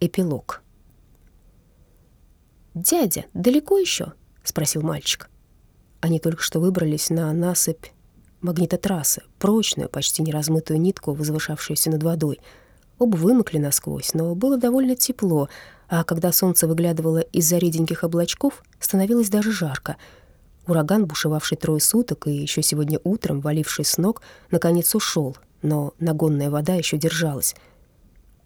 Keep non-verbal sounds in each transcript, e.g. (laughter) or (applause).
Эпилог. «Дядя, далеко еще?» — спросил мальчик. Они только что выбрались на насыпь магнитотрассы, прочную, почти неразмытую нитку, возвышавшуюся над водой. Оба вымокли насквозь, но было довольно тепло, а когда солнце выглядывало из-за реденьких облачков, становилось даже жарко. Ураган, бушевавший трое суток и еще сегодня утром, валивший с ног, наконец ушел, но нагонная вода еще держалась.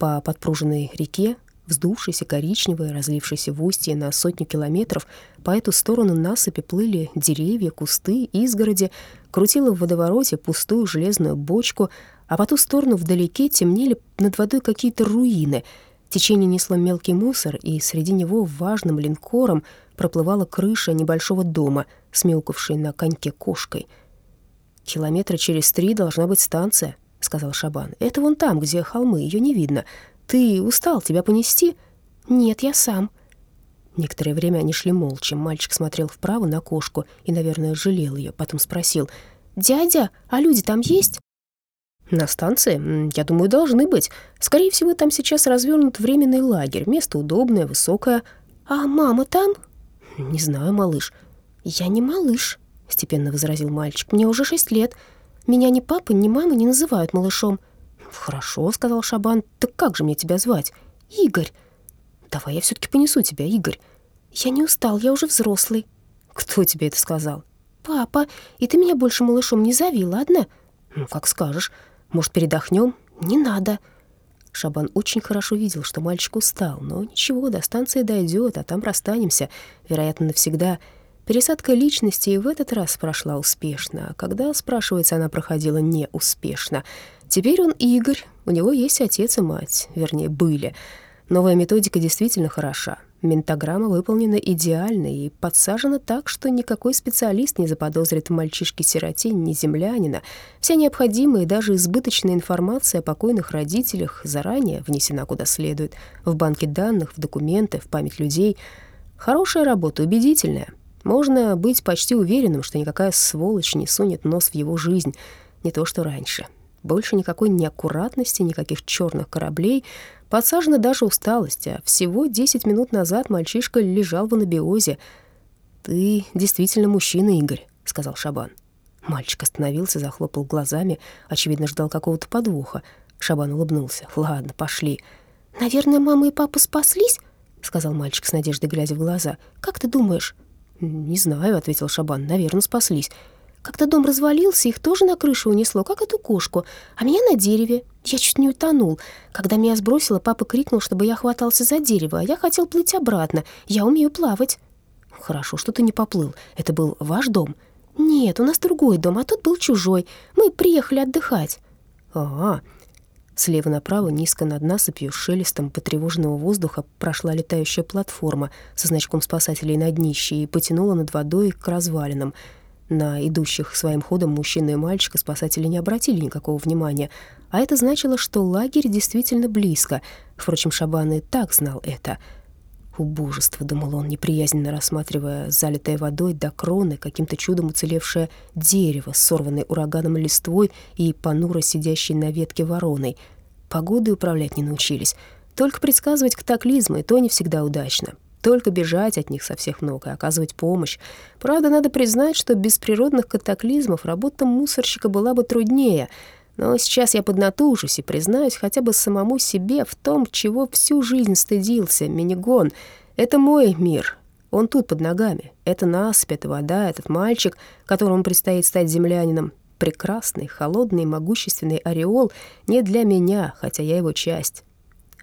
По подпруженной реке, вздувшейся, коричневой, разлившейся в устье на сотню километров, по эту сторону насыпи плыли деревья, кусты, изгороди, крутила в водовороте пустую железную бочку, а по ту сторону вдалеке темнели над водой какие-то руины. Течение несло мелкий мусор, и среди него важным линкором проплывала крыша небольшого дома, смелкавшей на коньке кошкой. «Километра через три должна быть станция», — сказал Шабан. «Это вон там, где холмы, ее не видно. Ты устал, тебя понести?» «Нет, я сам». Некоторое время они шли молча. Мальчик смотрел вправо на кошку и, наверное, жалел ее. Потом спросил. «Дядя, а люди там есть?» «На станции? Я думаю, должны быть. Скорее всего, там сейчас развернут временный лагерь. Место удобное, высокое». «А мама там?» «Не знаю, малыш». «Я не малыш», — степенно возразил мальчик. «Мне уже шесть лет. Меня ни папа, ни мама не называют малышом». «Хорошо», — сказал Шабан. «Так как же мне тебя звать?» «Игорь». «Давай я все-таки понесу тебя, Игорь». «Я не устал, я уже взрослый». «Кто тебе это сказал?» «Папа, и ты меня больше малышом не зови, ладно?» «Ну, как скажешь. Может, передохнем?» «Не надо». Шабан очень хорошо видел, что мальчик устал, но ничего, до станции дойдет, а там расстанемся, вероятно, навсегда. Пересадка личности и в этот раз прошла успешно, когда, спрашивается, она проходила неуспешно. Теперь он Игорь, у него есть отец и мать, вернее, были. Новая методика действительно хороша. Ментограмма выполнена идеально и подсажена так, что никакой специалист не заподозрит в мальчишке-сироте ни землянина. Вся необходимая и даже избыточная информация о покойных родителях заранее внесена куда следует. В банке данных, в документы, в память людей. Хорошая работа, убедительная. Можно быть почти уверенным, что никакая сволочь не сунет нос в его жизнь, не то что раньше. Больше никакой неаккуратности, никаких черных кораблей. Подсажена даже усталость, а всего 10 минут назад мальчишка лежал в анабиозе. «Ты действительно мужчина, Игорь», — сказал Шабан. Мальчик остановился, захлопал глазами, очевидно, ждал какого-то подвоха. Шабан улыбнулся. «Ладно, пошли». «Наверное, мама и папа спаслись?» — сказал мальчик с надеждой, глядя в глаза. «Как ты думаешь?» «Не знаю», — ответил Шабан. «Наверное, спаслись. Когда дом развалился, их тоже на крышу унесло, как эту кошку, а меня на дереве. Я чуть не утонул. Когда меня сбросило, папа крикнул, чтобы я хватался за дерево, а я хотел плыть обратно. Я умею плавать». «Хорошо, что ты не поплыл. Это был ваш дом?» «Нет, у нас другой дом, а тот был чужой. Мы приехали отдыхать». «А-а». Слева направо, низко над насыпью, шелестом потревоженного воздуха прошла летающая платформа со значком спасателей на днище и потянула над водой к развалинам — на идущих своим ходом мужчину и мальчика спасатели не обратили никакого внимания, а это значило, что лагерь действительно близко. Впрочем, Шабан и так знал это. Убожество, думал он, неприязненно рассматривая залитое водой до кроны, каким-то чудом уцелевшее дерево, сорванное ураганом листвой и понуро сидящей на ветке вороной. Погодой управлять не научились. Только предсказывать катаклизмы, то не всегда удачно. Только бежать от них со всех ног и оказывать помощь. Правда, надо признать, что без природных катаклизмов работа мусорщика была бы труднее. Но сейчас я поднатужусь и признаюсь хотя бы самому себе в том, чего всю жизнь стыдился, минигон. Это мой мир, он тут под ногами. Это насыпь, это вода, этот мальчик, которому предстоит стать землянином. Прекрасный, холодный, могущественный ореол не для меня, хотя я его часть.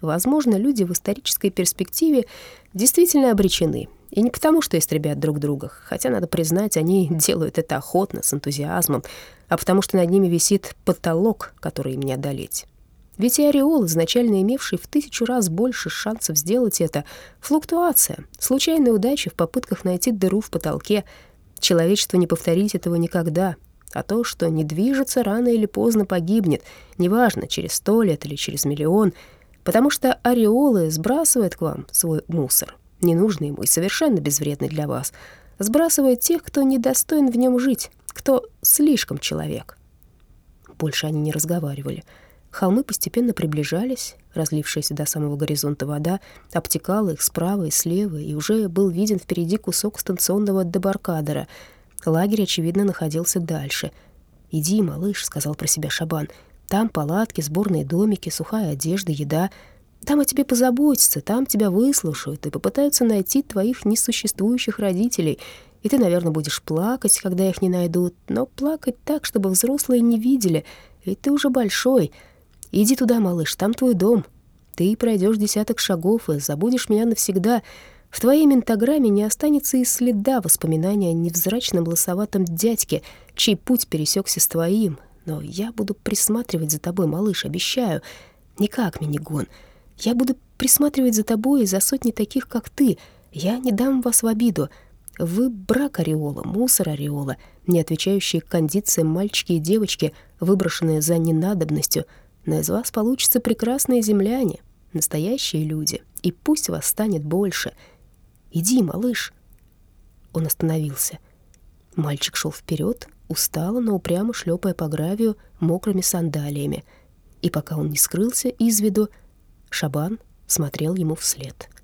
Возможно, люди в исторической перспективе действительно обречены. И не потому, что истребят друг друга, хотя, надо признать, они (laughs) делают это охотно, с энтузиазмом, а потому что над ними висит потолок, который им не одолеть. Ведь и ореол, изначально имевший в тысячу раз больше шансов сделать это, флуктуация, случайная удача в попытках найти дыру в потолке. Человечество не повторить этого никогда, а то, что не движется, рано или поздно погибнет, неважно, через сто лет или через миллион — потому что ореолы сбрасывают к вам свой мусор, ненужный ему и совершенно безвредный для вас, сбрасывает тех, кто недостоин в нем жить, кто слишком человек. Больше они не разговаривали. Холмы постепенно приближались, разлившаяся до самого горизонта вода, обтекала их справа и слева, и уже был виден впереди кусок станционного дебаркадера. Лагерь, очевидно, находился дальше. «Иди, малыш», — сказал про себя Шабан, — «там палатки, сборные домики, сухая одежда, еда». Там о тебе позаботятся, там тебя выслушают и попытаются найти твоих несуществующих родителей. И ты, наверное, будешь плакать, когда их не найдут, но плакать так, чтобы взрослые не видели, ведь ты уже большой. Иди туда, малыш, там твой дом. Ты пройдешь десяток шагов и забудешь меня навсегда. В твоей ментограмме не останется и следа воспоминания о невзрачном лосоватом дядьке, чей путь пересекся с твоим. Но я буду присматривать за тобой, малыш, обещаю. Не как минигон. Я буду присматривать за тобой и за сотни таких, как ты. Я не дам вас в обиду. Вы брак ореола, мусор ореола, не отвечающие кондициям мальчики и девочки, выброшенные за ненадобностью. Но из вас получатся прекрасные земляне, настоящие люди, и пусть вас станет больше. Иди, малыш. Он остановился. Мальчик шел вперед, устало, но упрямо шлепая по гравию мокрыми сандалиями. И пока он не скрылся из виду, Шабан смотрел ему вслед —